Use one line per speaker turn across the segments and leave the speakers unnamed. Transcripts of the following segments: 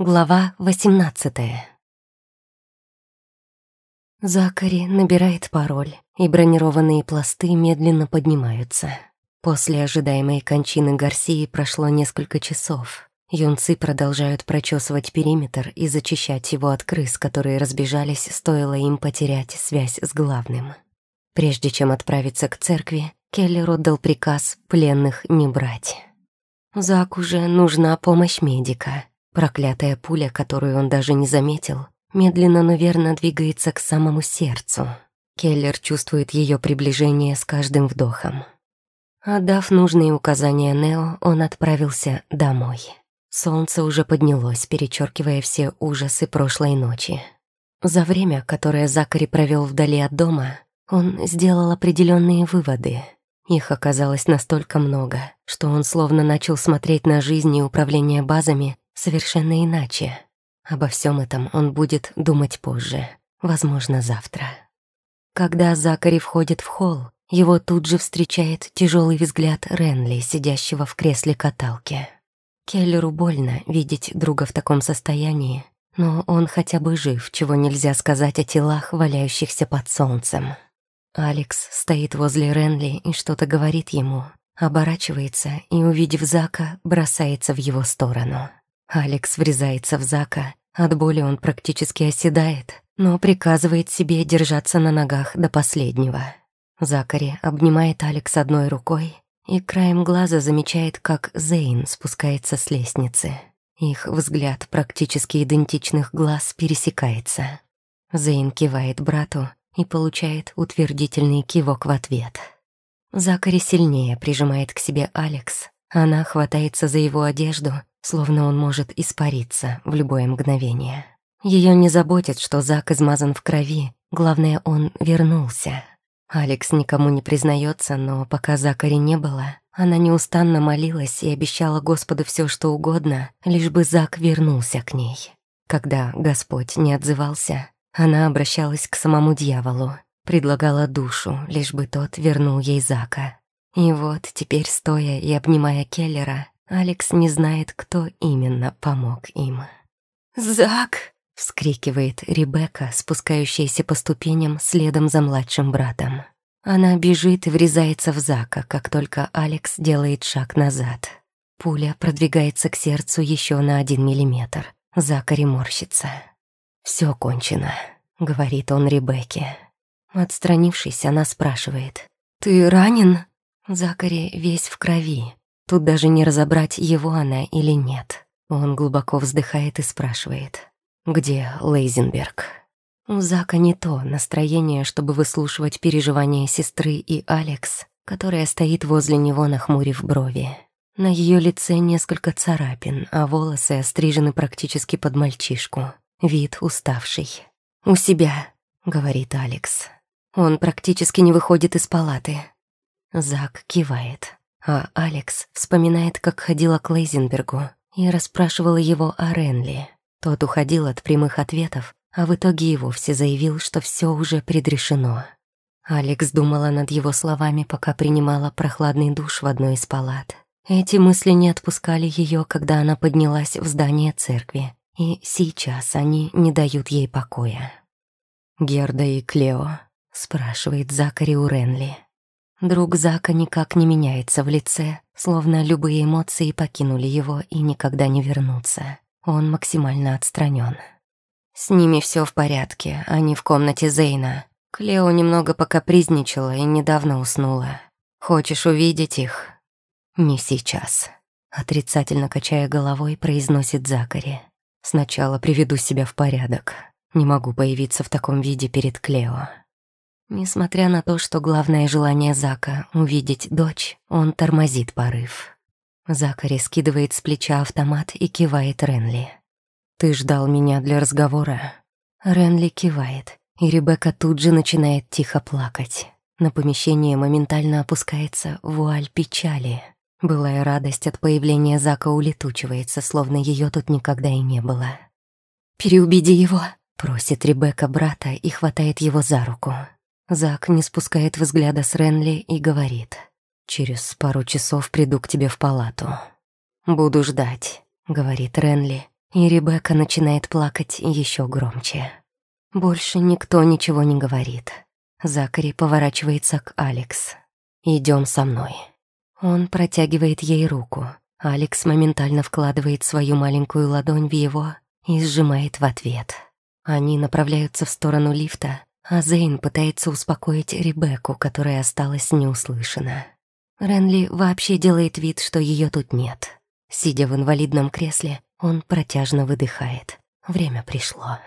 Глава 18 Закари набирает пароль, и бронированные пласты медленно поднимаются. После ожидаемой кончины Гарсии прошло несколько часов. Юнцы продолжают прочесывать периметр и зачищать его от крыс, которые разбежались, стоило им потерять связь с главным. Прежде чем отправиться к церкви, Келлер отдал приказ пленных не брать. Зак уже нужна помощь медика, Проклятая пуля, которую он даже не заметил, медленно, но верно двигается к самому сердцу. Келлер чувствует ее приближение с каждым вдохом. Отдав нужные указания Нео, он отправился домой. Солнце уже поднялось, перечеркивая все ужасы прошлой ночи. За время, которое Закари провел вдали от дома, он сделал определенные выводы. Их оказалось настолько много, что он словно начал смотреть на жизнь и управление базами совершенно иначе. Обо всем этом он будет думать позже, возможно, завтра. Когда Закари входит в холл, его тут же встречает тяжелый взгляд Ренли, сидящего в кресле каталки. Келлеру больно видеть друга в таком состоянии, но он хотя бы жив, чего нельзя сказать о телах, валяющихся под солнцем. Алекс стоит возле Ренли и что-то говорит ему, оборачивается и, увидев Зака, бросается в его сторону. Алекс врезается в Зака. От боли он практически оседает, но приказывает себе держаться на ногах до последнего. Закари обнимает Алекс одной рукой и краем глаза замечает, как Зейн спускается с лестницы. Их взгляд практически идентичных глаз пересекается. Зейн кивает брату и получает утвердительный кивок в ответ. Закари сильнее прижимает к себе Алекс. Она хватается за его одежду словно он может испариться в любое мгновение. Ее не заботит, что Зак измазан в крови, главное, он вернулся. Алекс никому не признается, но пока Закари не было, она неустанно молилась и обещала Господу все, что угодно, лишь бы Зак вернулся к ней. Когда Господь не отзывался, она обращалась к самому дьяволу, предлагала душу, лишь бы тот вернул ей Зака. И вот теперь, стоя и обнимая Келлера, Алекс не знает, кто именно помог им. «Зак!» — вскрикивает Ребекка, спускающаяся по ступеням следом за младшим братом. Она бежит и врезается в Зака, как только Алекс делает шаг назад. Пуля продвигается к сердцу еще на один миллиметр. Закари морщится. «Все кончено», — говорит он Ребекке. Отстранившись, она спрашивает. «Ты ранен?» Закари весь в крови, Тут даже не разобрать, его она или нет. Он глубоко вздыхает и спрашивает. «Где Лейзенберг?» У Зака не то настроение, чтобы выслушивать переживания сестры и Алекс, которая стоит возле него, нахмурив брови. На ее лице несколько царапин, а волосы острижены практически под мальчишку. Вид уставший. «У себя», — говорит Алекс. Он практически не выходит из палаты. Зак кивает. А Алекс вспоминает, как ходила к Лейзенбергу и расспрашивала его о Ренли. Тот уходил от прямых ответов, а в итоге и вовсе заявил, что все уже предрешено. Алекс думала над его словами, пока принимала прохладный душ в одной из палат. Эти мысли не отпускали ее, когда она поднялась в здание церкви, и сейчас они не дают ей покоя. «Герда и Клео?» — спрашивает Закари у Ренли. Друг Зака никак не меняется в лице, словно любые эмоции покинули его и никогда не вернутся. Он максимально отстранен. С ними все в порядке, они в комнате Зейна. Клео немного покапризничала и недавно уснула. Хочешь увидеть их? Не сейчас. Отрицательно качая головой, произносит Закари. Сначала приведу себя в порядок. Не могу появиться в таком виде перед Клео. Несмотря на то, что главное желание Зака — увидеть дочь, он тормозит порыв. Закари скидывает с плеча автомат и кивает Ренли. «Ты ждал меня для разговора?» Ренли кивает, и Ребекка тут же начинает тихо плакать. На помещение моментально опускается вуаль печали. Былая радость от появления Зака улетучивается, словно ее тут никогда и не было. «Переубеди его», — просит Ребекка брата и хватает его за руку. Зак не спускает взгляда с Ренли и говорит. «Через пару часов приду к тебе в палату». «Буду ждать», — говорит Ренли и Ребекка начинает плакать еще громче. Больше никто ничего не говорит. Закари поворачивается к Алекс. Идем со мной». Он протягивает ей руку. Алекс моментально вкладывает свою маленькую ладонь в его и сжимает в ответ. Они направляются в сторону лифта, а Зейн пытается успокоить Ребекку, которая осталась неуслышана. Ренли вообще делает вид, что ее тут нет. Сидя в инвалидном кресле, он протяжно выдыхает. Время пришло.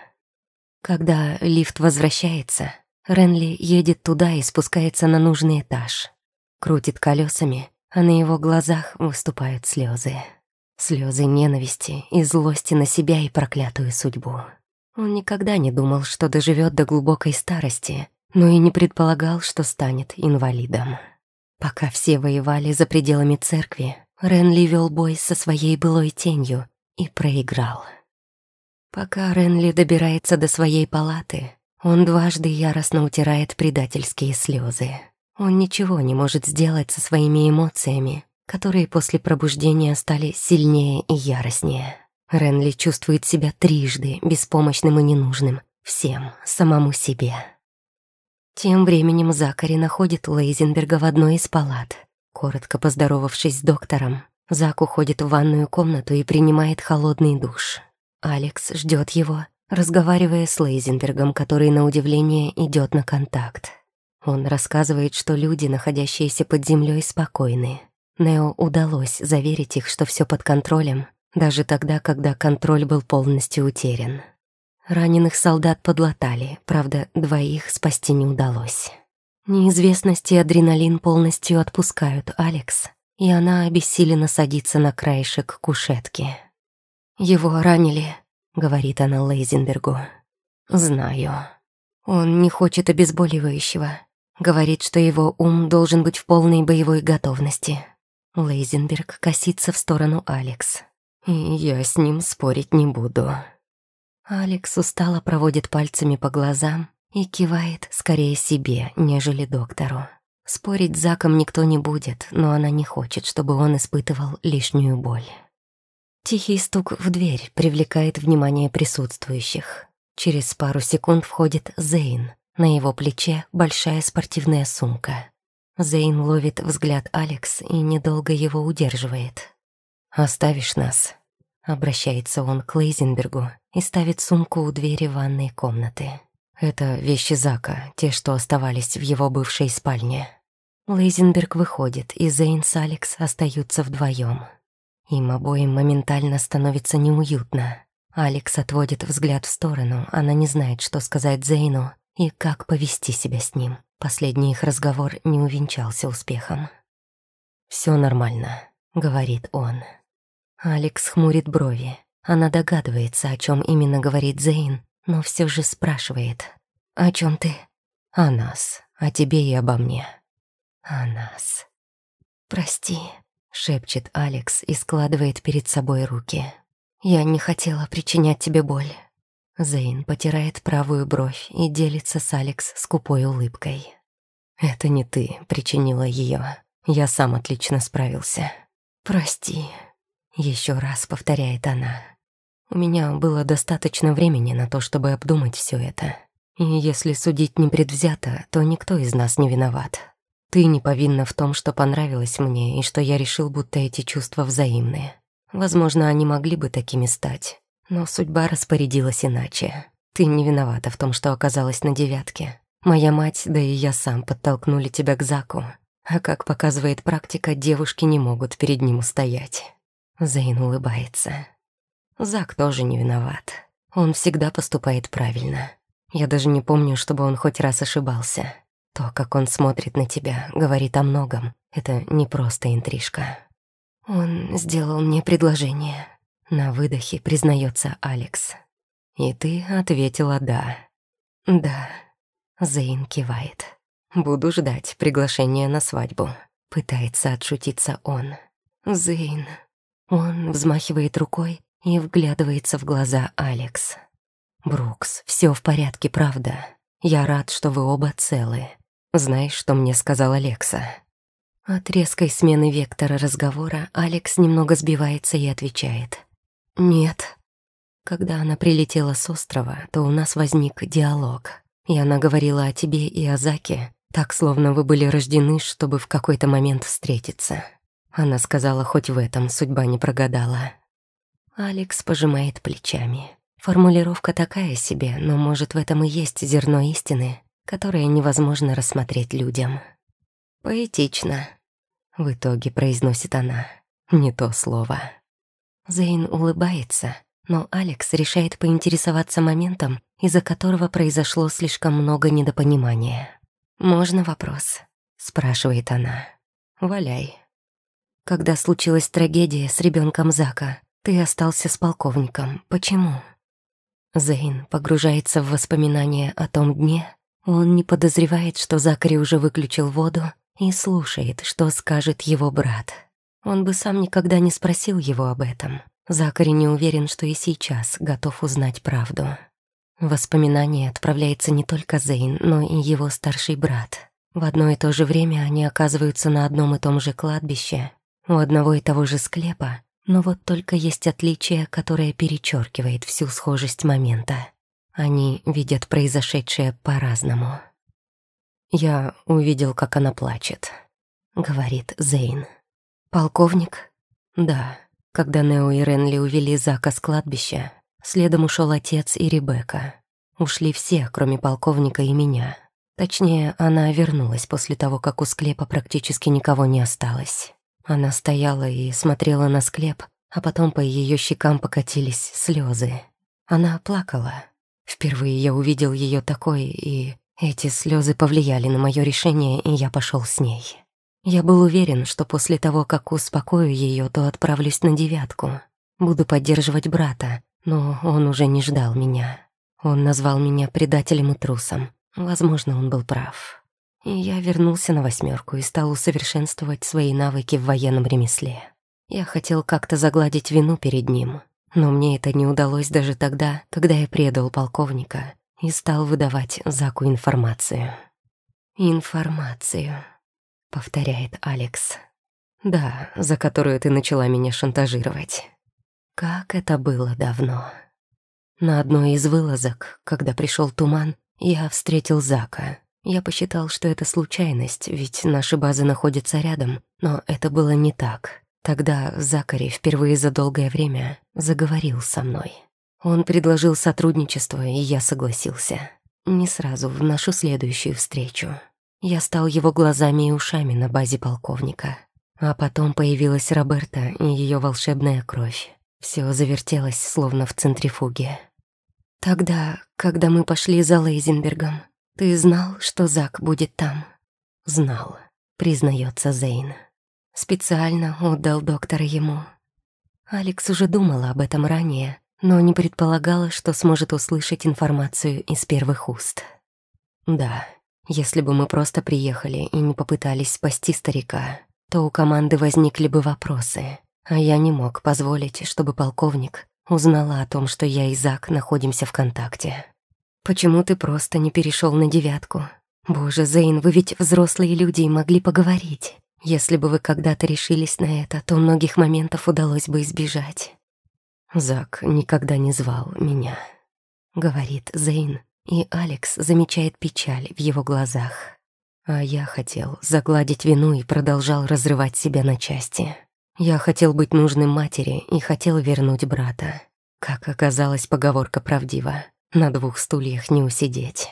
Когда лифт возвращается, Ренли едет туда и спускается на нужный этаж. Крутит колесами, а на его глазах выступают слезы. Слезы ненависти и злости на себя и проклятую судьбу. Он никогда не думал, что доживет до глубокой старости, но и не предполагал, что станет инвалидом. Пока все воевали за пределами церкви, Ренли вел бой со своей былой тенью и проиграл. Пока Ренли добирается до своей палаты, он дважды яростно утирает предательские слезы. Он ничего не может сделать со своими эмоциями, которые после пробуждения стали сильнее и яростнее. Ренли чувствует себя трижды беспомощным и ненужным, всем, самому себе. Тем временем Закари находит Лейзенберга в одной из палат. Коротко поздоровавшись с доктором, Зак уходит в ванную комнату и принимает холодный душ. Алекс ждет его, разговаривая с Лейзенбергом, который, на удивление, идет на контакт. Он рассказывает, что люди, находящиеся под землей, спокойны. Нео удалось заверить их, что все под контролем, даже тогда, когда контроль был полностью утерян. Раненых солдат подлатали, правда, двоих спасти не удалось. Неизвестность и адреналин полностью отпускают Алекс, и она обессиленно садится на краешек кушетки. «Его ранили», — говорит она Лейзенбергу. «Знаю. Он не хочет обезболивающего. Говорит, что его ум должен быть в полной боевой готовности». Лейзенберг косится в сторону Алекс. «И я с ним спорить не буду». Алекс устало проводит пальцами по глазам и кивает скорее себе, нежели доктору. Спорить с Заком никто не будет, но она не хочет, чтобы он испытывал лишнюю боль. Тихий стук в дверь привлекает внимание присутствующих. Через пару секунд входит Зейн. На его плече большая спортивная сумка. Зейн ловит взгляд Алекс и недолго его удерживает. «Оставишь нас?» Обращается он к Лейзенбергу и ставит сумку у двери ванной комнаты. Это вещи Зака, те, что оставались в его бывшей спальне. Лейзенберг выходит, и Зейн с Алекс остаются вдвоем. Им обоим моментально становится неуютно. Алекс отводит взгляд в сторону, она не знает, что сказать Зейну и как повести себя с ним. Последний их разговор не увенчался успехом. «Все нормально», — говорит он. Алекс хмурит брови. Она догадывается, о чем именно говорит Зейн, но все же спрашивает. «О чем ты?» «О нас, о тебе и обо мне». «О нас». «Прости», — шепчет Алекс и складывает перед собой руки. «Я не хотела причинять тебе боль». Зейн потирает правую бровь и делится с Алекс скупой улыбкой. «Это не ты причинила ее. Я сам отлично справился». «Прости», еще раз повторяет она. У меня было достаточно времени на то, чтобы обдумать все это. И если судить непредвзято, то никто из нас не виноват. Ты не повинна в том, что понравилось мне, и что я решил, будто эти чувства взаимные. Возможно, они могли бы такими стать, но судьба распорядилась иначе. Ты не виновата в том, что оказалась на девятке. Моя мать, да и я сам подтолкнули тебя к Заку. А как показывает практика, девушки не могут перед ним устоять. Зейн улыбается. Зак тоже не виноват. Он всегда поступает правильно. Я даже не помню, чтобы он хоть раз ошибался. То, как он смотрит на тебя, говорит о многом. Это не просто интрижка. Он сделал мне предложение. На выдохе признается Алекс. И ты ответила «да». «Да». Зейн кивает. «Буду ждать приглашения на свадьбу». Пытается отшутиться он. «Зейн, он взмахивает рукой и вглядывается в глаза Алекс. «Брукс, все в порядке, правда? Я рад, что вы оба целы. Знаешь, что мне сказала Лекса?» От резкой смены вектора разговора Алекс немного сбивается и отвечает. «Нет». Когда она прилетела с острова, то у нас возник диалог. И она говорила о тебе и о Заке, так, словно вы были рождены, чтобы в какой-то момент встретиться. Она сказала, хоть в этом судьба не прогадала. Алекс пожимает плечами. Формулировка такая себе, но, может, в этом и есть зерно истины, которое невозможно рассмотреть людям. «Поэтично», — в итоге произносит она. Не то слово. Зейн улыбается, но Алекс решает поинтересоваться моментом, из-за которого произошло слишком много недопонимания. «Можно вопрос?» — спрашивает она. «Валяй». Когда случилась трагедия с ребенком Зака, ты остался с полковником. Почему? Зейн погружается в воспоминания о том дне. Он не подозревает, что Закари уже выключил воду и слушает, что скажет его брат. Он бы сам никогда не спросил его об этом. Закари не уверен, что и сейчас готов узнать правду. Воспоминания отправляется не только Зейн, но и его старший брат. В одно и то же время они оказываются на одном и том же кладбище, у одного и того же склепа, но вот только есть отличие, которое перечеркивает всю схожесть момента. Они видят произошедшее по-разному. «Я увидел, как она плачет», — говорит Зейн. «Полковник?» «Да». Когда Нео и Ренли увели Зака с кладбища, следом ушел отец и Ребекка. Ушли все, кроме полковника и меня. Точнее, она вернулась после того, как у склепа практически никого не осталось. Она стояла и смотрела на склеп, а потом по ее щекам покатились слезы. Она плакала. Впервые я увидел ее такой, и эти слезы повлияли на мое решение, и я пошел с ней. Я был уверен, что после того, как успокою ее, то отправлюсь на девятку. Буду поддерживать брата, но он уже не ждал меня. Он назвал меня предателем и трусом. Возможно, он был прав. Я вернулся на восьмерку и стал усовершенствовать свои навыки в военном ремесле. Я хотел как-то загладить вину перед ним, но мне это не удалось даже тогда, когда я предал полковника и стал выдавать Заку информацию. «Информацию», — повторяет Алекс. «Да, за которую ты начала меня шантажировать. Как это было давно». На одной из вылазок, когда пришел туман, я встретил Зака. Я посчитал, что это случайность, ведь наши базы находятся рядом, но это было не так. Тогда Закари впервые за долгое время заговорил со мной. Он предложил сотрудничество, и я согласился. Не сразу, в нашу следующую встречу. Я стал его глазами и ушами на базе полковника. А потом появилась Роберта и ее волшебная кровь. Все завертелось, словно в центрифуге. Тогда, когда мы пошли за Лейзенбергом, «Ты знал, что Зак будет там?» «Знал», — признается Зейн. Специально отдал доктора ему. Алекс уже думала об этом ранее, но не предполагала, что сможет услышать информацию из первых уст. «Да, если бы мы просто приехали и не попытались спасти старика, то у команды возникли бы вопросы, а я не мог позволить, чтобы полковник узнала о том, что я и Зак находимся в контакте. Почему ты просто не перешел на девятку? Боже, Зейн, вы ведь взрослые люди и могли поговорить. Если бы вы когда-то решились на это, то многих моментов удалось бы избежать. Зак никогда не звал меня, говорит Зейн, и Алекс замечает печаль в его глазах. А я хотел загладить вину и продолжал разрывать себя на части. Я хотел быть нужным матери и хотел вернуть брата. Как оказалось, поговорка правдива. На двух стульях не усидеть.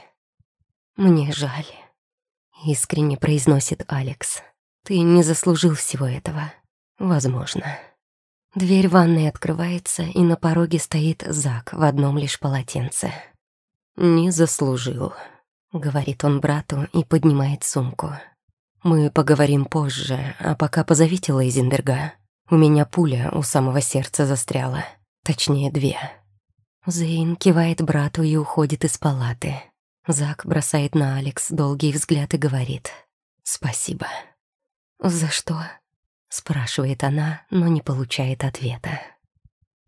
«Мне жаль», — искренне произносит Алекс. «Ты не заслужил всего этого. Возможно». Дверь ванной открывается, и на пороге стоит Зак в одном лишь полотенце. «Не заслужил», — говорит он брату и поднимает сумку. «Мы поговорим позже, а пока позовите Лейзенберга. У меня пуля у самого сердца застряла. Точнее, две». Зейн кивает брату и уходит из палаты. Зак бросает на Алекс долгий взгляд и говорит «Спасибо». «За что?» — спрашивает она, но не получает ответа.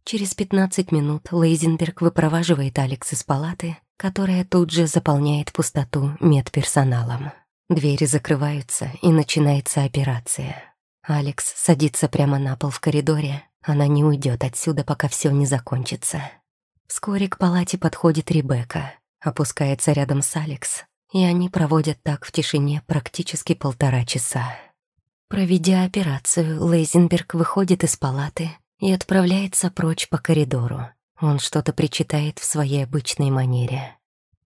Через пятнадцать минут Лейзенберг выпроваживает Алекс из палаты, которая тут же заполняет пустоту медперсоналом. Двери закрываются, и начинается операция. Алекс садится прямо на пол в коридоре. Она не уйдет отсюда, пока все не закончится. Вскоре к палате подходит Ребекка, опускается рядом с Алекс, и они проводят так в тишине практически полтора часа. Проведя операцию, Лейзенберг выходит из палаты и отправляется прочь по коридору. Он что-то причитает в своей обычной манере.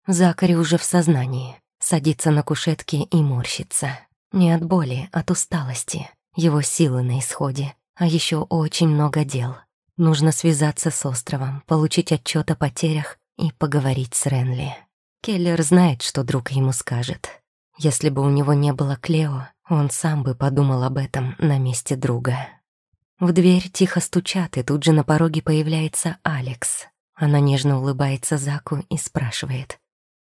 Закари уже в сознании, садится на кушетке и морщится. Не от боли, от усталости. Его силы на исходе, а еще очень много дел. Нужно связаться с островом, получить отчет о потерях и поговорить с Ренли. Келлер знает, что друг ему скажет. Если бы у него не было Клео, он сам бы подумал об этом на месте друга. В дверь тихо стучат, и тут же на пороге появляется Алекс. Она нежно улыбается Заку и спрашивает.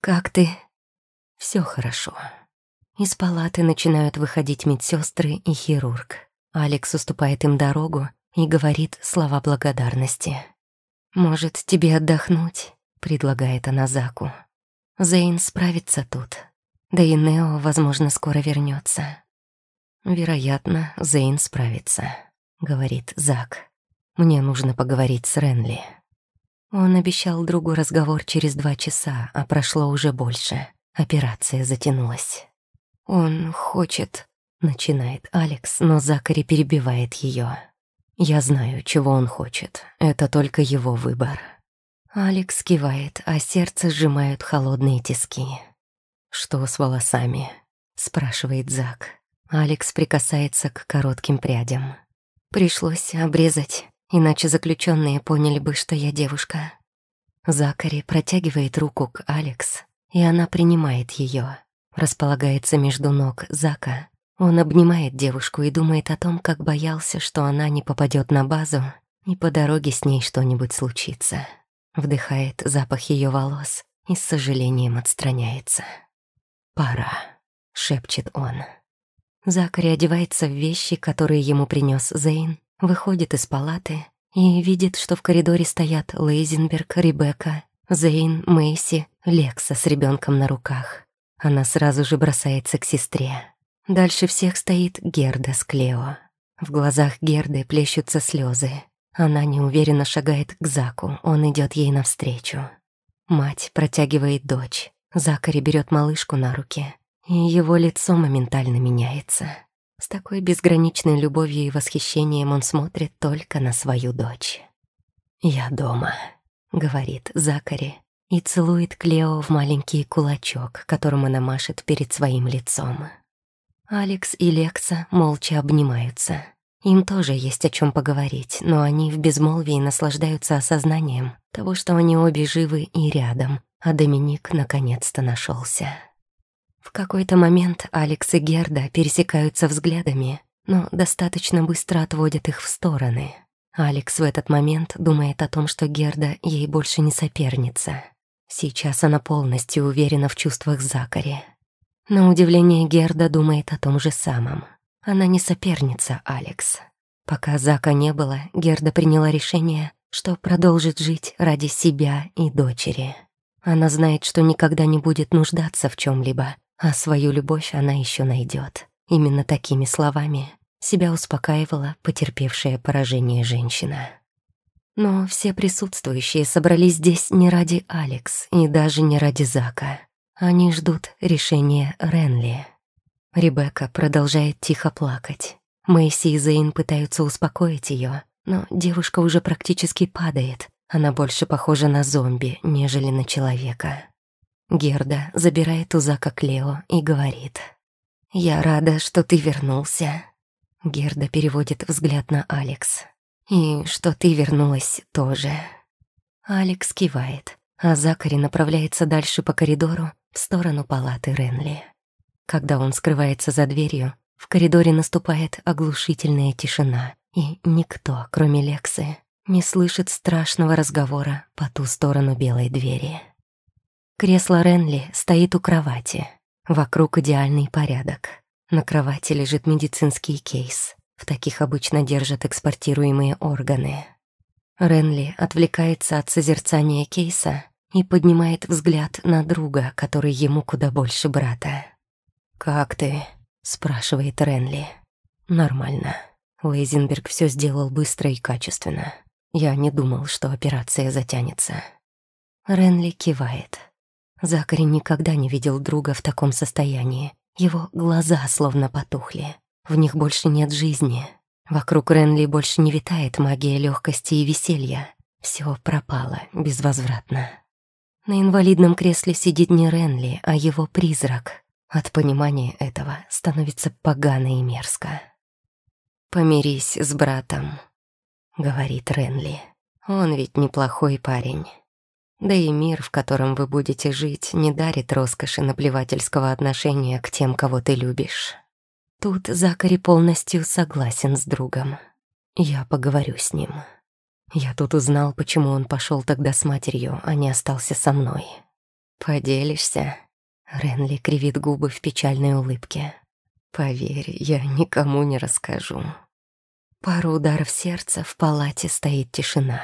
«Как ты?» Все хорошо». Из палаты начинают выходить медсестры и хирург. Алекс уступает им дорогу и говорит слова благодарности. «Может, тебе отдохнуть?» — предлагает она Заку. «Зейн справится тут. Да и Нео, возможно, скоро вернется. «Вероятно, Зейн справится», — говорит Зак. «Мне нужно поговорить с Ренли». Он обещал другу разговор через два часа, а прошло уже больше. Операция затянулась. «Он хочет...» — начинает Алекс, но Закари перебивает ее. «Я знаю, чего он хочет. Это только его выбор». Алекс кивает, а сердце сжимают холодные тиски. «Что с волосами?» — спрашивает Зак. Алекс прикасается к коротким прядям. Пришлось обрезать, иначе заключенные поняли бы, что я девушка. Закари протягивает руку к Алекс, и она принимает ее. Располагается между ног Зака. Он обнимает девушку и думает о том, как боялся, что она не попадет на базу, и по дороге с ней что-нибудь случится. Вдыхает запах ее волос и с сожалением отстраняется. «Пора», — шепчет он. Закари одевается в вещи, которые ему принес Зейн, выходит из палаты и видит, что в коридоре стоят Лейзенберг, Ребекка, Зейн, Мэйси, Лекса с ребенком на руках. Она сразу же бросается к сестре. Дальше всех стоит Герда с Клео. В глазах Герды плещутся слезы. Она неуверенно шагает к Заку, он идет ей навстречу. Мать протягивает дочь. Закари берет малышку на руки и его лицо моментально меняется. С такой безграничной любовью и восхищением он смотрит только на свою дочь. «Я дома», — говорит Закари, и целует Клео в маленький кулачок, которым она машет перед своим лицом. Алекс и Лекса молча обнимаются. Им тоже есть о чем поговорить, но они в безмолвии наслаждаются осознанием того, что они обе живы и рядом, а Доминик наконец-то нашелся. В какой-то момент Алекс и Герда пересекаются взглядами, но достаточно быстро отводят их в стороны. Алекс в этот момент думает о том, что Герда ей больше не соперница. Сейчас она полностью уверена в чувствах Закари. На удивление Герда думает о том же самом. Она не соперница Алекс. Пока Зака не было, Герда приняла решение, что продолжит жить ради себя и дочери. Она знает, что никогда не будет нуждаться в чем либо а свою любовь она еще найдет. Именно такими словами себя успокаивала потерпевшая поражение женщина. Но все присутствующие собрались здесь не ради Алекс и даже не ради Зака. Они ждут решения Ренли. Ребекка продолжает тихо плакать. Мэйси и Зейн пытаются успокоить ее, но девушка уже практически падает. Она больше похожа на зомби, нежели на человека. Герда забирает у Зака Клео и говорит. «Я рада, что ты вернулся». Герда переводит взгляд на Алекс. «И что ты вернулась тоже». Алекс кивает, а Закари направляется дальше по коридору в сторону палаты Ренли. Когда он скрывается за дверью, в коридоре наступает оглушительная тишина, и никто, кроме Лексы, не слышит страшного разговора по ту сторону белой двери. Кресло Ренли стоит у кровати. Вокруг идеальный порядок. На кровати лежит медицинский кейс. В таких обычно держат экспортируемые органы. Ренли отвлекается от созерцания кейса и поднимает взгляд на друга, который ему куда больше брата. «Как ты?» — спрашивает Ренли. «Нормально. Лейзенберг все сделал быстро и качественно. Я не думал, что операция затянется». Ренли кивает. Закари никогда не видел друга в таком состоянии. Его глаза словно потухли. В них больше нет жизни. Вокруг Ренли больше не витает магия легкости и веселья. Все пропало безвозвратно. На инвалидном кресле сидит не Ренли, а его призрак. От понимания этого становится погано и мерзко. «Помирись с братом», — говорит Ренли. «Он ведь неплохой парень». Да и мир, в котором вы будете жить, не дарит роскоши наплевательского отношения к тем, кого ты любишь. Тут Закари полностью согласен с другом. Я поговорю с ним. Я тут узнал, почему он пошел тогда с матерью, а не остался со мной. Поделишься? Ренли кривит губы в печальной улыбке. Поверь, я никому не расскажу. Пару ударов сердца в палате стоит тишина.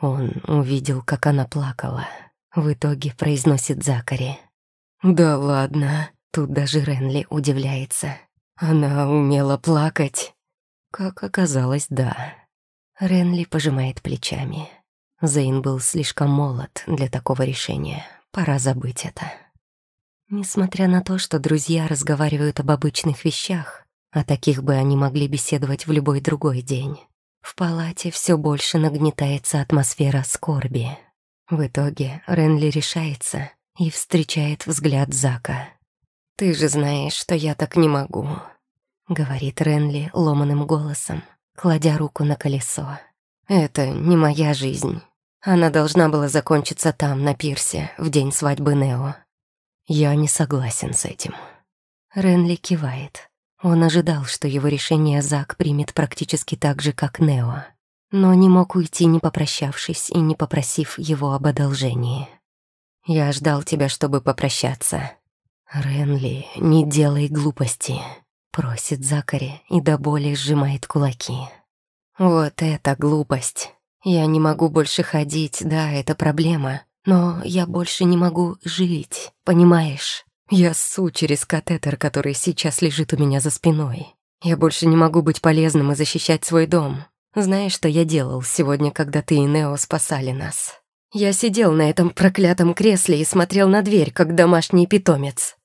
Он увидел, как она плакала. В итоге произносит Закари. «Да ладно». Тут даже Ренли удивляется. Она умела плакать. Как оказалось, да. Ренли пожимает плечами. Зейн был слишком молод для такого решения. Пора забыть это. Несмотря на то, что друзья разговаривают об обычных вещах, о таких бы они могли беседовать в любой другой день, в палате все больше нагнетается атмосфера скорби. В итоге Ренли решается и встречает взгляд Зака. «Ты же знаешь, что я так не могу», — говорит Ренли ломаным голосом, кладя руку на колесо. «Это не моя жизнь. Она должна была закончиться там, на пирсе, в день свадьбы Нео. Я не согласен с этим». Ренли кивает. Он ожидал, что его решение Зак примет практически так же, как Нео, но не мог уйти, не попрощавшись и не попросив его об одолжении. «Я ждал тебя, чтобы попрощаться». «Ренли, не делай глупости», — просит Закари и до боли сжимает кулаки. «Вот это глупость. Я не могу больше ходить, да, это проблема, но я больше не могу жить, понимаешь?» Я ссу через катетер, который сейчас лежит у меня за спиной. Я больше не могу быть полезным и защищать свой дом. Знаешь, что я делал сегодня, когда ты и Нео спасали нас? Я сидел на этом проклятом кресле и смотрел на дверь, как домашний питомец.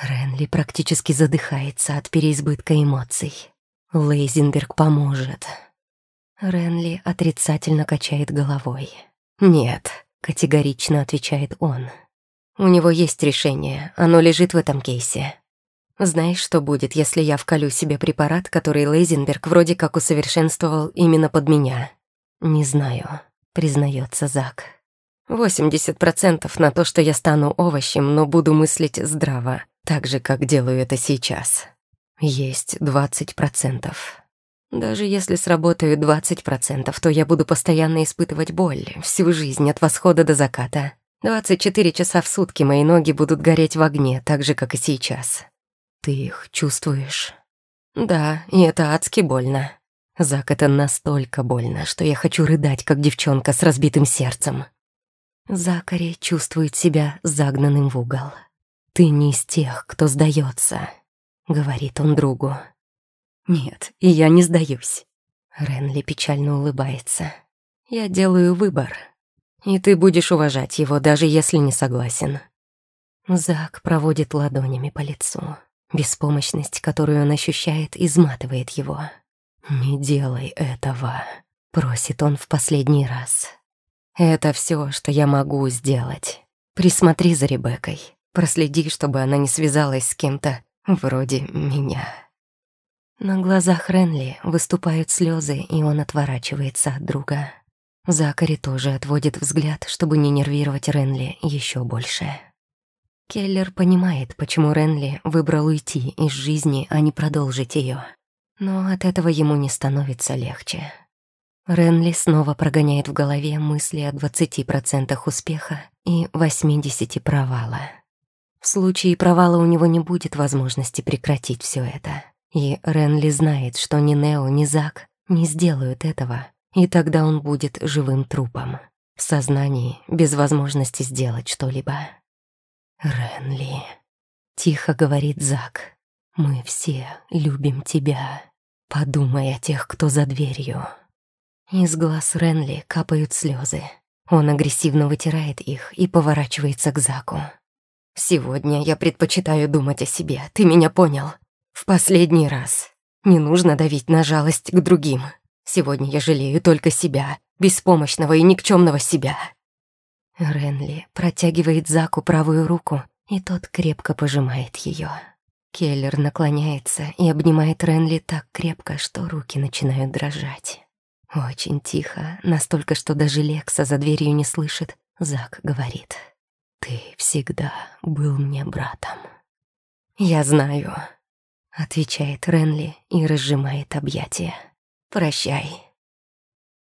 Ренли практически задыхается от переизбытка эмоций. Лейзенберг поможет. Ренли отрицательно качает головой. «Нет», — категорично отвечает он. У него есть решение, оно лежит в этом кейсе. Знаешь, что будет, если я вколю себе препарат, который Лейзенберг вроде как усовершенствовал именно под меня? Не знаю, признается Зак. 80% на то, что я стану овощем, но буду мыслить здраво, так же, как делаю это сейчас. Есть 20%. Даже если сработают 20%, то я буду постоянно испытывать боль всю жизнь от восхода до заката. 24 часа в сутки мои ноги будут гореть в огне, так же, как и сейчас. Ты их чувствуешь? Да, и это адски больно. Зак, это настолько больно, что я хочу рыдать, как девчонка с разбитым сердцем. Закари чувствует себя загнанным в угол. «Ты не из тех, кто сдается», — говорит он другу. «Нет, и я не сдаюсь». Ренли печально улыбается. «Я делаю выбор и ты будешь уважать его, даже если не согласен». Зак проводит ладонями по лицу. Беспомощность, которую он ощущает, изматывает его. «Не делай этого», — просит он в последний раз. «Это все, что я могу сделать. Присмотри за Ребеккой. Проследи, чтобы она не связалась с кем-то вроде меня». На глазах Ренли выступают слезы, и он отворачивается от друга. Закари тоже отводит взгляд, чтобы не нервировать Ренли еще больше. Келлер понимает, почему Ренли выбрал уйти из жизни, а не продолжить ее. Но от этого ему не становится легче. Ренли снова прогоняет в голове мысли о 20% успеха и 80% провала. В случае провала у него не будет возможности прекратить все это. И Ренли знает, что ни Нео, ни Зак не сделают этого, и тогда он будет живым трупом, в сознании, без возможности сделать что-либо. «Ренли», — тихо говорит Зак, — «мы все любим тебя. Подумай о тех, кто за дверью». Из глаз Ренли капают слезы. Он агрессивно вытирает их и поворачивается к Заку. «Сегодня я предпочитаю думать о себе, ты меня понял? В последний раз. Не нужно давить на жалость к другим. Сегодня я жалею только себя, беспомощного и никчемного себя». Ренли протягивает Заку правую руку, и тот крепко пожимает ее. Келлер наклоняется и обнимает Ренли так крепко, что руки начинают дрожать. Очень тихо, настолько, что даже Лекса за дверью не слышит, Зак говорит. «Ты всегда был мне братом». «Я знаю», — отвечает Ренли и разжимает объятия. «Прощай».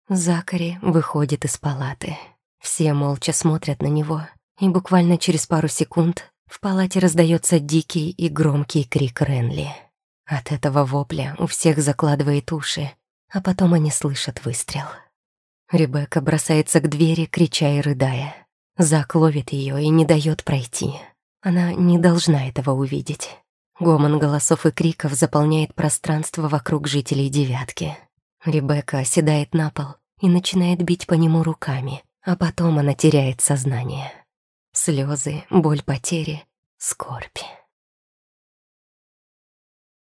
Закари выходит из палаты. Все молча смотрят на него, и буквально через пару секунд в палате раздается дикий и громкий крик Ренли. От этого вопля у всех закладывает уши, а потом они слышат выстрел. Ребекка бросается к двери, крича и рыдая. Зак ловит ее и не дает пройти. Она не должна этого увидеть. Гомон голосов и криков заполняет пространство вокруг жителей девятки. Ребекка оседает на пол и начинает бить по нему руками, а потом она теряет сознание. Слезы, боль потери, скорбь.